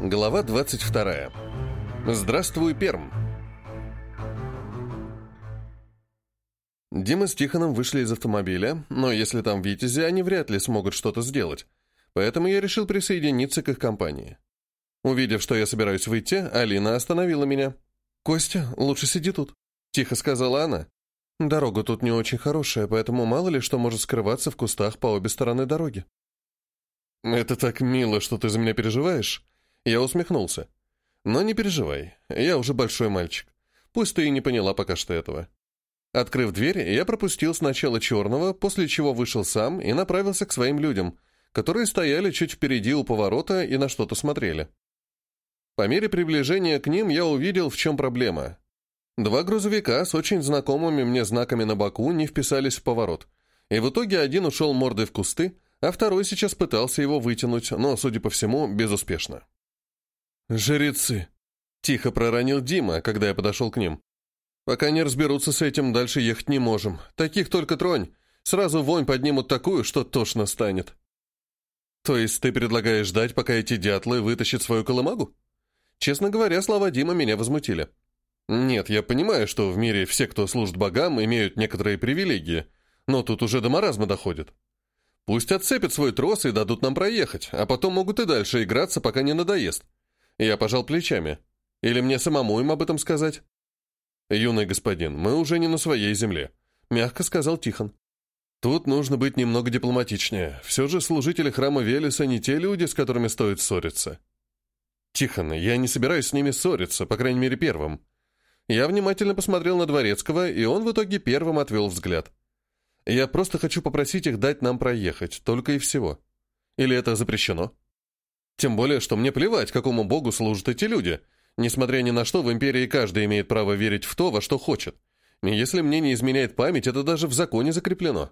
Глава 22. Здравствуй, Перм. Дима с Тихоном вышли из автомобиля, но если там Витязи, они вряд ли смогут что-то сделать, поэтому я решил присоединиться к их компании. Увидев, что я собираюсь выйти, Алина остановила меня. «Костя, лучше сиди тут», — тихо сказала она. «Дорога тут не очень хорошая, поэтому мало ли что может скрываться в кустах по обе стороны дороги». «Это так мило, что ты за меня переживаешь?» Я усмехнулся. «Но не переживай, я уже большой мальчик. Пусть ты и не поняла пока что этого». Открыв дверь, я пропустил сначала черного, после чего вышел сам и направился к своим людям, которые стояли чуть впереди у поворота и на что-то смотрели. По мере приближения к ним я увидел, в чем проблема. Два грузовика с очень знакомыми мне знаками на боку не вписались в поворот, и в итоге один ушел мордой в кусты, а второй сейчас пытался его вытянуть, но, судя по всему, безуспешно. «Жрецы!» — тихо проронил Дима, когда я подошел к ним. «Пока не разберутся с этим, дальше ехать не можем. Таких только тронь. Сразу вонь поднимут такую, что тошно станет». «То есть ты предлагаешь ждать, пока эти дятлы вытащат свою колымагу?» Честно говоря, слова Дима меня возмутили. Нет, я понимаю, что в мире все, кто служит богам, имеют некоторые привилегии, но тут уже до маразма доходит. Пусть отцепят свой трос и дадут нам проехать, а потом могут и дальше играться, пока не надоест. Я пожал плечами. Или мне самому им об этом сказать? «Юный господин, мы уже не на своей земле», — мягко сказал Тихон. «Тут нужно быть немного дипломатичнее. Все же служители храма Велеса не те люди, с которыми стоит ссориться». «Тихон, я не собираюсь с ними ссориться, по крайней мере, первым». Я внимательно посмотрел на Дворецкого, и он в итоге первым отвел взгляд. «Я просто хочу попросить их дать нам проехать, только и всего. Или это запрещено?» Тем более, что мне плевать, какому богу служат эти люди. Несмотря ни на что, в империи каждый имеет право верить в то, во что хочет. И если мне не изменяет память, это даже в законе закреплено.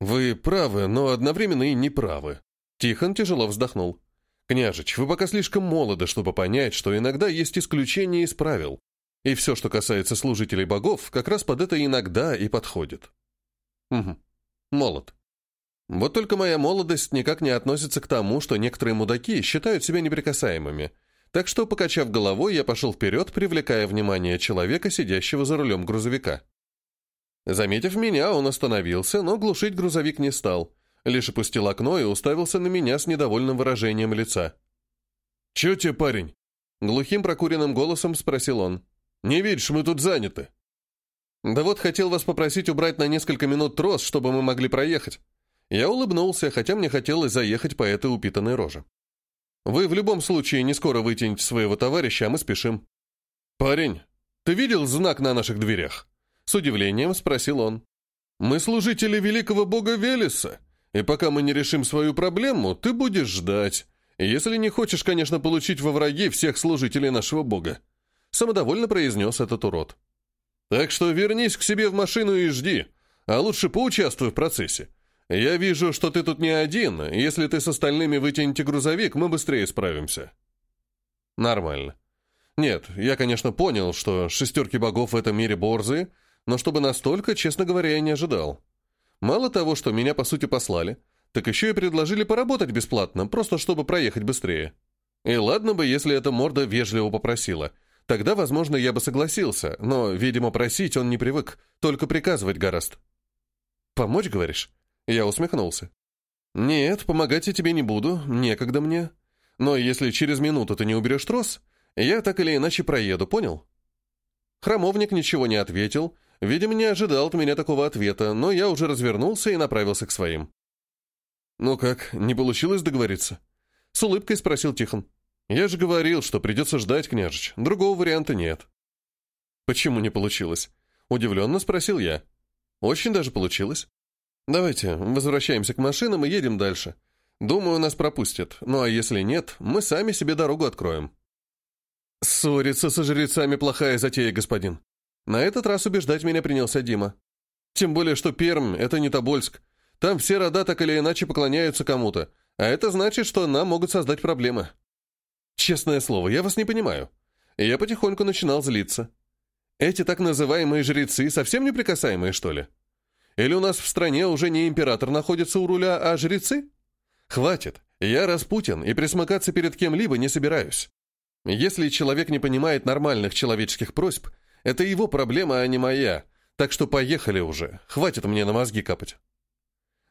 Вы правы, но одновременно и не правы. Тихон тяжело вздохнул. «Княжич, вы пока слишком молоды, чтобы понять, что иногда есть исключения из правил. И все, что касается служителей богов, как раз под это иногда и подходит». «Угу. Молод. Вот только моя молодость никак не относится к тому, что некоторые мудаки считают себя неприкасаемыми. Так что, покачав головой, я пошел вперед, привлекая внимание человека, сидящего за рулем грузовика. Заметив меня, он остановился, но глушить грузовик не стал. Лишь опустил окно и уставился на меня с недовольным выражением лица. «Чё тебе, парень?» Глухим прокуренным голосом спросил он. «Не видишь, мы тут заняты». «Да вот хотел вас попросить убрать на несколько минут трос, чтобы мы могли проехать». Я улыбнулся, хотя мне хотелось заехать по этой упитанной роже. «Вы в любом случае не скоро вытянете своего товарища, а мы спешим». «Парень, ты видел знак на наших дверях?» С удивлением спросил он. «Мы служители великого бога Велеса, и пока мы не решим свою проблему, ты будешь ждать. Если не хочешь, конечно, получить во враги всех служителей нашего бога». Самодовольно произнес этот урод. «Так что вернись к себе в машину и жди, а лучше поучаствуй в процессе. «Я вижу, что ты тут не один. Если ты с остальными вытянете грузовик, мы быстрее справимся». «Нормально. Нет, я, конечно, понял, что шестерки богов в этом мире борзые, но чтобы настолько, честно говоря, я не ожидал. Мало того, что меня, по сути, послали, так еще и предложили поработать бесплатно, просто чтобы проехать быстрее. И ладно бы, если эта морда вежливо попросила. Тогда, возможно, я бы согласился, но, видимо, просить он не привык, только приказывать гораст. «Помочь, говоришь?» Я усмехнулся. «Нет, помогать я тебе не буду, некогда мне. Но если через минуту ты не уберешь трос, я так или иначе проеду, понял?» Хромовник ничего не ответил, видимо, не ожидал от меня такого ответа, но я уже развернулся и направился к своим. «Ну как, не получилось договориться?» С улыбкой спросил Тихон. «Я же говорил, что придется ждать, княжич. Другого варианта нет». «Почему не получилось?» Удивленно спросил я. «Очень даже получилось. «Давайте, возвращаемся к машинам и едем дальше. Думаю, нас пропустят. Ну а если нет, мы сами себе дорогу откроем». «Ссориться со жрецами плохая затея, господин». На этот раз убеждать меня принялся Дима. «Тем более, что Перм — это не Тобольск. Там все рода так или иначе поклоняются кому-то, а это значит, что нам могут создать проблемы». «Честное слово, я вас не понимаю». Я потихоньку начинал злиться. «Эти так называемые жрецы совсем неприкасаемые, что ли?» Или у нас в стране уже не император находится у руля, а жрецы? Хватит. Я Распутин и присмыкаться перед кем-либо не собираюсь. Если человек не понимает нормальных человеческих просьб, это его проблема, а не моя, так что поехали уже, хватит мне на мозги капать.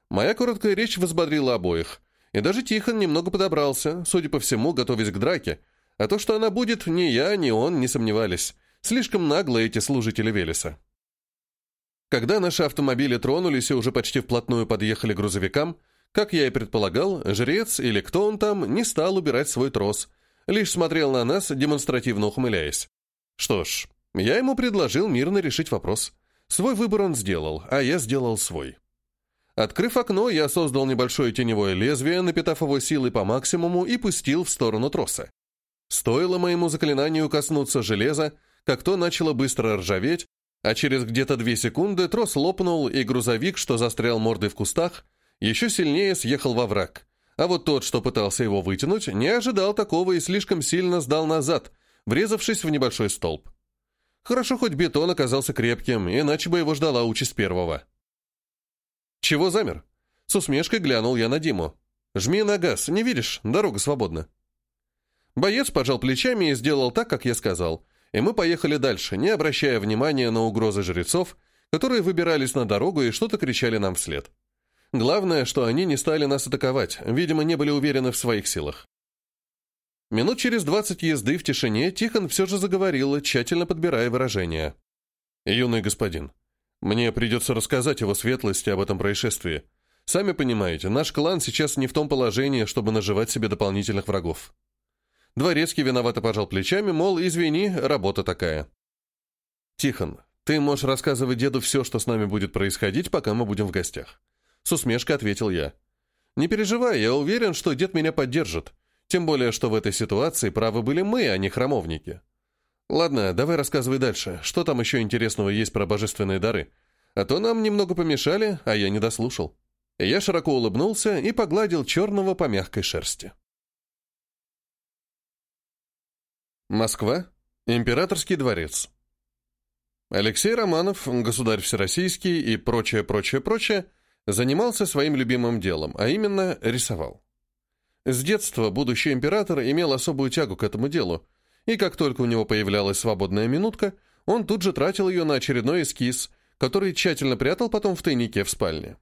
Моя короткая речь возбодрила обоих, и даже Тихон немного подобрался, судя по всему, готовясь к драке, а то, что она будет, ни я, ни он не сомневались. Слишком нагло эти служители Велеса. Когда наши автомобили тронулись и уже почти вплотную подъехали к грузовикам, как я и предполагал, жрец или кто он там не стал убирать свой трос, лишь смотрел на нас, демонстративно ухмыляясь. Что ж, я ему предложил мирно решить вопрос. Свой выбор он сделал, а я сделал свой. Открыв окно, я создал небольшое теневое лезвие, напитав его силой по максимуму и пустил в сторону троса. Стоило моему заклинанию коснуться железа, как то начало быстро ржаветь, а через где-то две секунды трос лопнул, и грузовик, что застрял мордой в кустах, еще сильнее съехал во враг. А вот тот, что пытался его вытянуть, не ожидал такого и слишком сильно сдал назад, врезавшись в небольшой столб. Хорошо, хоть бетон оказался крепким, иначе бы его ждала участь первого. «Чего замер?» С усмешкой глянул я на Диму. «Жми на газ, не видишь, дорога свободна». Боец пожал плечами и сделал так, как я сказал, и мы поехали дальше, не обращая внимания на угрозы жрецов, которые выбирались на дорогу и что-то кричали нам вслед. Главное, что они не стали нас атаковать, видимо, не были уверены в своих силах. Минут через двадцать езды в тишине Тихон все же заговорил, тщательно подбирая выражения. «Юный господин, мне придется рассказать его светлости об этом происшествии. Сами понимаете, наш клан сейчас не в том положении, чтобы наживать себе дополнительных врагов. Дворецкий виновато пожал плечами, мол, извини, работа такая. «Тихон, ты можешь рассказывать деду все, что с нами будет происходить, пока мы будем в гостях». С усмешкой ответил я. «Не переживай, я уверен, что дед меня поддержит. Тем более, что в этой ситуации правы были мы, а не храмовники. Ладно, давай рассказывай дальше. Что там еще интересного есть про божественные дары? А то нам немного помешали, а я не дослушал». Я широко улыбнулся и погладил черного по мягкой шерсти. Москва. Императорский дворец. Алексей Романов, государь всероссийский и прочее, прочее, прочее, занимался своим любимым делом, а именно рисовал. С детства будущий император имел особую тягу к этому делу, и как только у него появлялась свободная минутка, он тут же тратил ее на очередной эскиз, который тщательно прятал потом в тайнике в спальне.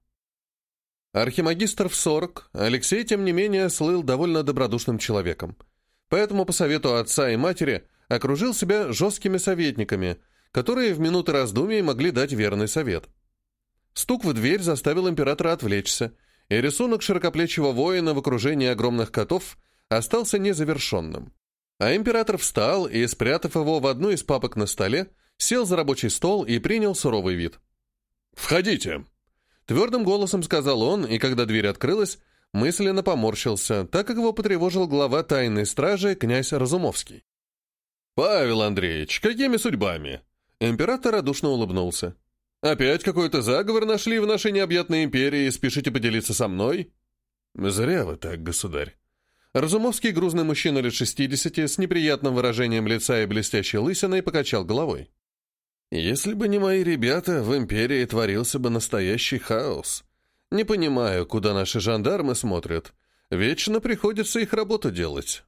Архимагистр в 40, Алексей, тем не менее, слыл довольно добродушным человеком – Поэтому по совету отца и матери окружил себя жесткими советниками, которые в минуты раздумий могли дать верный совет. Стук в дверь заставил императора отвлечься, и рисунок широкоплечего воина в окружении огромных котов остался незавершенным. А император встал и, спрятав его в одну из папок на столе, сел за рабочий стол и принял суровый вид. «Входите!» Твердым голосом сказал он, и когда дверь открылась, мысленно поморщился, так как его потревожил глава тайной стражи князь Разумовский. «Павел Андреевич, какими судьбами?» Император радушно улыбнулся. «Опять какой-то заговор нашли в нашей необъятной империи и спешите поделиться со мной?» «Зря вы так, государь». Разумовский, грузный мужчина лет шестидесяти, с неприятным выражением лица и блестящей лысиной, покачал головой. «Если бы не мои ребята, в империи творился бы настоящий хаос. Не понимаю, куда наши жандармы смотрят. Вечно приходится их работу делать.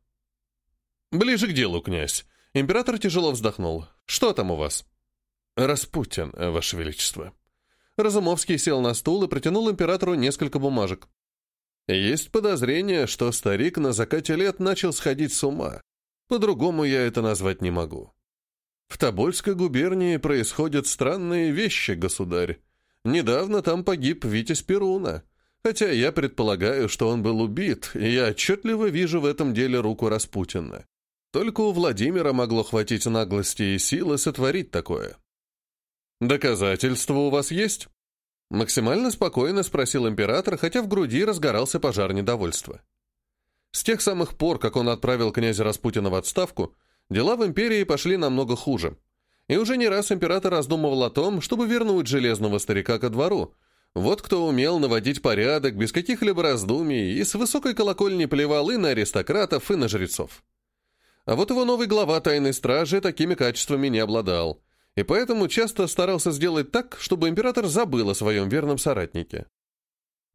Ближе к делу, князь. Император тяжело вздохнул. Что там у вас? Распутин, ваше величество. Разумовский сел на стул и протянул императору несколько бумажек. Есть подозрение, что старик на закате лет начал сходить с ума. По-другому я это назвать не могу. В Тобольской губернии происходят странные вещи, государь. Недавно там погиб Витязь Перуна, хотя я предполагаю, что он был убит, и я отчетливо вижу в этом деле руку Распутина. Только у Владимира могло хватить наглости и силы сотворить такое. «Доказательства у вас есть?» Максимально спокойно спросил император, хотя в груди разгорался пожар недовольства. С тех самых пор, как он отправил князя Распутина в отставку, дела в империи пошли намного хуже. И уже не раз император раздумывал о том, чтобы вернуть железного старика ко двору. Вот кто умел наводить порядок без каких-либо раздумий и с высокой колокольни плевал и на аристократов, и на жрецов. А вот его новый глава тайной стражи такими качествами не обладал, и поэтому часто старался сделать так, чтобы император забыл о своем верном соратнике.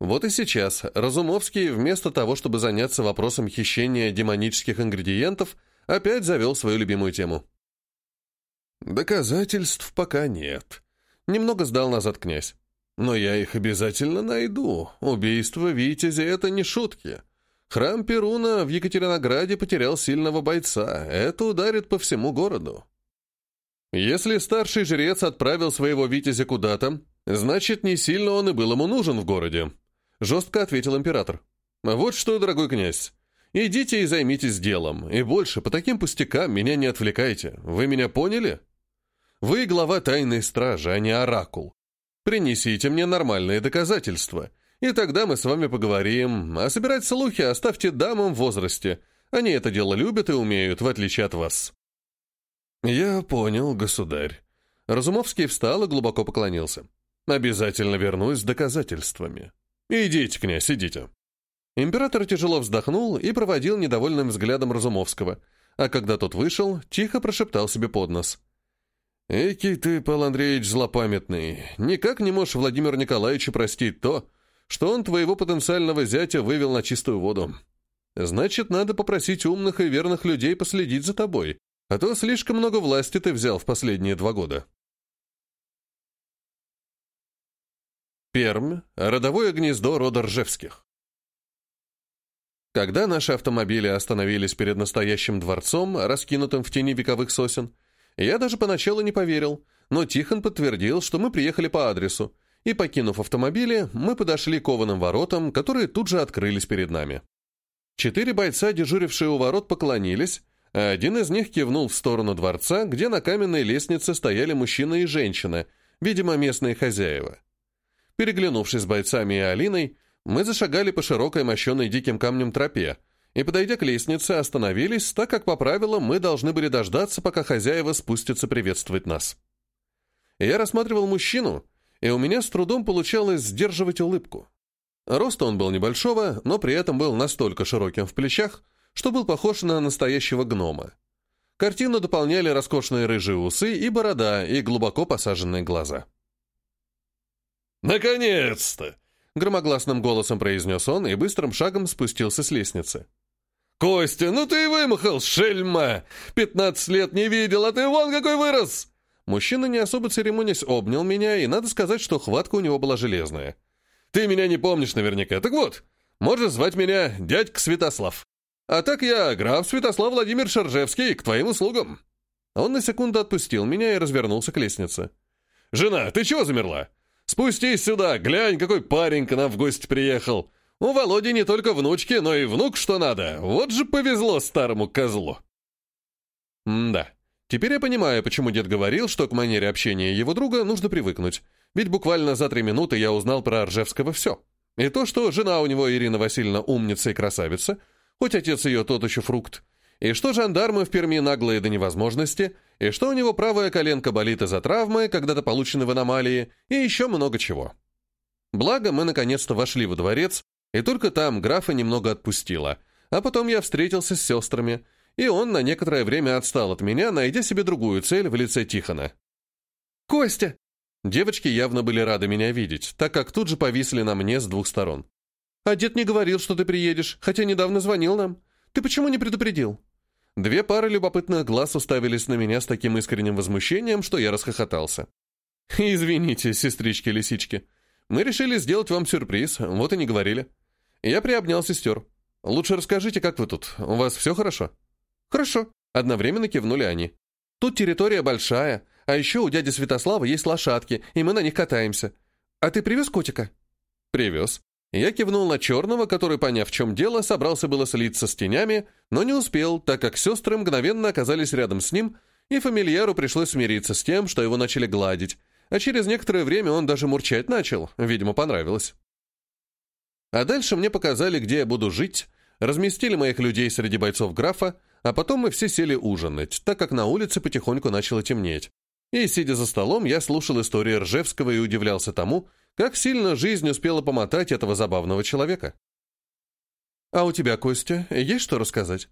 Вот и сейчас Разумовский, вместо того, чтобы заняться вопросом хищения демонических ингредиентов, опять завел свою любимую тему. «Доказательств пока нет», — немного сдал назад князь. «Но я их обязательно найду. Убийство Витязя — это не шутки. Храм Перуна в Екатеринограде потерял сильного бойца. Это ударит по всему городу». Если старший жрец отправил своего Витязя куда-то, значит, не сильно он и был ему нужен в городе. Жестко ответил император. Вот что, дорогой князь, идите и займитесь делом, и больше по таким пустякам меня не отвлекайте. Вы меня поняли? Вы глава тайной стражи, а не оракул. Принесите мне нормальные доказательства, и тогда мы с вами поговорим, а собирать слухи оставьте дамам в возрасте. Они это дело любят и умеют, в отличие от вас. «Я понял, государь». Разумовский встал и глубоко поклонился. «Обязательно вернусь с доказательствами. Идите, князь, идите». Император тяжело вздохнул и проводил недовольным взглядом Разумовского, а когда тот вышел, тихо прошептал себе под нос. «Эки ты, Павел Андреевич, злопамятный. Никак не можешь Владимиру Николаевичу простить то, что он твоего потенциального зятя вывел на чистую воду. Значит, надо попросить умных и верных людей последить за тобой, а то слишком много власти ты взял в последние два года. Пермь — родовое гнездо рода Ржевских. Когда наши автомобили остановились перед настоящим дворцом, раскинутым в тени вековых сосен, я даже поначалу не поверил, но Тихон подтвердил, что мы приехали по адресу, и, покинув автомобили, мы подошли к кованым воротам, которые тут же открылись перед нами. Четыре бойца, дежурившие у ворот, поклонились, а один из них кивнул в сторону дворца, где на каменной лестнице стояли мужчина и женщина, видимо, местные хозяева. Переглянувшись с бойцами и Алиной, мы зашагали по широкой мощенной диким камнем тропе, и, подойдя к лестнице, остановились, так как по правилам мы должны были дождаться, пока хозяева спустятся приветствовать нас. Я рассматривал мужчину, и у меня с трудом получалось сдерживать улыбку. Роста он был небольшого, но при этом был настолько широким в плечах, что был похож на настоящего гнома. Картину дополняли роскошные рыжие усы и борода, и глубоко посаженные глаза. «Наконец-то!» — громогласным голосом произнес он и быстрым шагом спустился с лестницы. «Костя, ну ты и вымахал, шельма! Пятнадцать лет не видел, а ты вон какой вырос!» Мужчина, не особо церемонясь, обнял меня, и надо сказать, что хватка у него была железная. «Ты меня не помнишь наверняка. Так вот, можешь звать меня дядька Святослав. А так я граф Святослав Владимир Шаржевский, к твоим услугам». Он на секунду отпустил меня и развернулся к лестнице. «Жена, ты чего замерла? Спустись сюда, глянь, какой парень к нам в гости приехал. У Володи не только внучки, но и внук что надо. Вот же повезло старому козлу». М да. Теперь я понимаю, почему дед говорил, что к манере общения его друга нужно привыкнуть. Ведь буквально за три минуты я узнал про Ржевского все. И то, что жена у него Ирина Васильевна умница и красавица — хоть отец ее тот еще фрукт, и что жандармы в Перми наглые до невозможности, и что у него правая коленка болит из-за травмы, когда-то полученной в аномалии, и еще много чего. Благо, мы наконец-то вошли во дворец, и только там графа немного отпустила, а потом я встретился с сестрами, и он на некоторое время отстал от меня, найдя себе другую цель в лице Тихона. «Костя!» Девочки явно были рады меня видеть, так как тут же повисли на мне с двух сторон. А дед не говорил, что ты приедешь, хотя недавно звонил нам. Ты почему не предупредил?» Две пары любопытных глаз уставились на меня с таким искренним возмущением, что я расхохотался. «Извините, сестрички-лисички. Мы решили сделать вам сюрприз, вот и не говорили. Я приобнял сестер. Лучше расскажите, как вы тут? У вас все хорошо?» «Хорошо», — одновременно кивнули они. «Тут территория большая, а еще у дяди Святослава есть лошадки, и мы на них катаемся. А ты привез котика?» «Привез. Я кивнул на черного, который, поняв, в чем дело, собрался было слиться с тенями, но не успел, так как сестры мгновенно оказались рядом с ним, и фамильяру пришлось смириться с тем, что его начали гладить, а через некоторое время он даже мурчать начал, видимо, понравилось. А дальше мне показали, где я буду жить, разместили моих людей среди бойцов графа, а потом мы все сели ужинать, так как на улице потихоньку начало темнеть. И, сидя за столом, я слушал истории Ржевского и удивлялся тому, как сильно жизнь успела помотать этого забавного человека. «А у тебя, Костя, есть что рассказать?»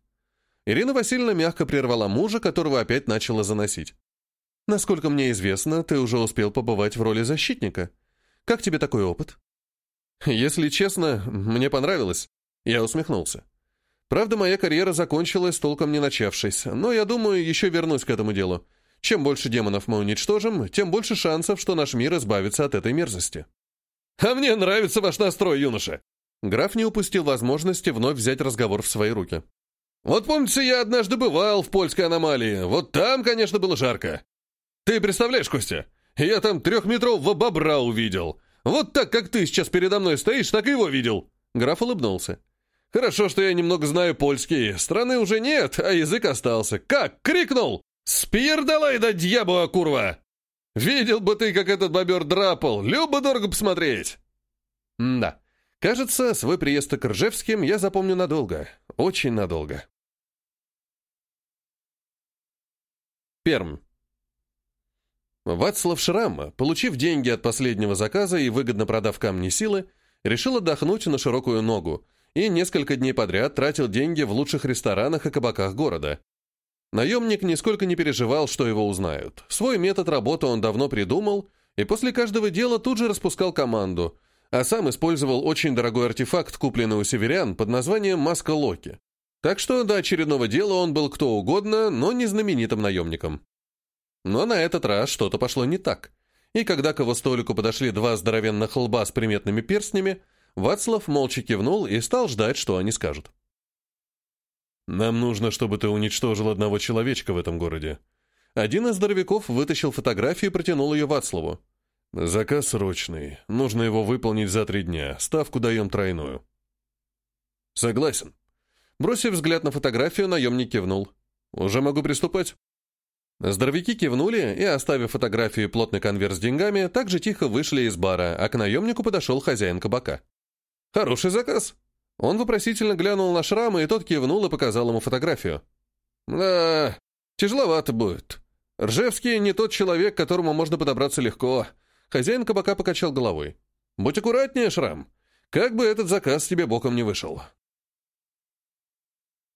Ирина Васильевна мягко прервала мужа, которого опять начала заносить. «Насколько мне известно, ты уже успел побывать в роли защитника. Как тебе такой опыт?» Если честно, мне понравилось. Я усмехнулся. Правда, моя карьера закончилась, толком не начавшись, но я думаю, еще вернусь к этому делу. Чем больше демонов мы уничтожим, тем больше шансов, что наш мир избавится от этой мерзости. «А мне нравится ваш настрой, юноша!» Граф не упустил возможности вновь взять разговор в свои руки. «Вот помните, я однажды бывал в польской аномалии. Вот там, конечно, было жарко. Ты представляешь, Костя, я там трехметрового бобра увидел. Вот так, как ты сейчас передо мной стоишь, так и его видел». Граф улыбнулся. «Хорошо, что я немного знаю польский. Страны уже нет, а язык остался. Как? Крикнул! Спирдалай да дьябуа, курва! Видел бы ты, как этот бобер драпал. Любо-дорого посмотреть!» М «Да. Кажется, свой приезд к Ржевским я запомню надолго. Очень надолго». Перм. Вацлав Шрам, получив деньги от последнего заказа и выгодно продав камни силы, решил отдохнуть на широкую ногу и несколько дней подряд тратил деньги в лучших ресторанах и кабаках города. Наемник нисколько не переживал, что его узнают. Свой метод работы он давно придумал, и после каждого дела тут же распускал команду, а сам использовал очень дорогой артефакт, купленный у северян, под названием «Маска Локи». Так что до очередного дела он был кто угодно, но не знаменитым наемником. Но на этот раз что-то пошло не так. И когда к его столику подошли два здоровенных лба с приметными перстнями, Вацлав молча кивнул и стал ждать, что они скажут. «Нам нужно, чтобы ты уничтожил одного человечка в этом городе». Один из здоровяков вытащил фотографию и протянул ее Вацлаву. «Заказ срочный. Нужно его выполнить за три дня. Ставку даем тройную». «Согласен». Бросив взгляд на фотографию, наемник кивнул. «Уже могу приступать?» Здоровяки кивнули и, оставив фотографию и плотный конверт с деньгами, также тихо вышли из бара, а к наемнику подошел хозяин кабака. «Хороший заказ». Он вопросительно глянул на шрамы, и тот кивнул и показал ему фотографию. «Да, тяжеловато будет. Ржевский не тот человек, к которому можно подобраться легко». Хозяин кабака покачал головой. «Будь аккуратнее, Шрам. Как бы этот заказ тебе боком не вышел».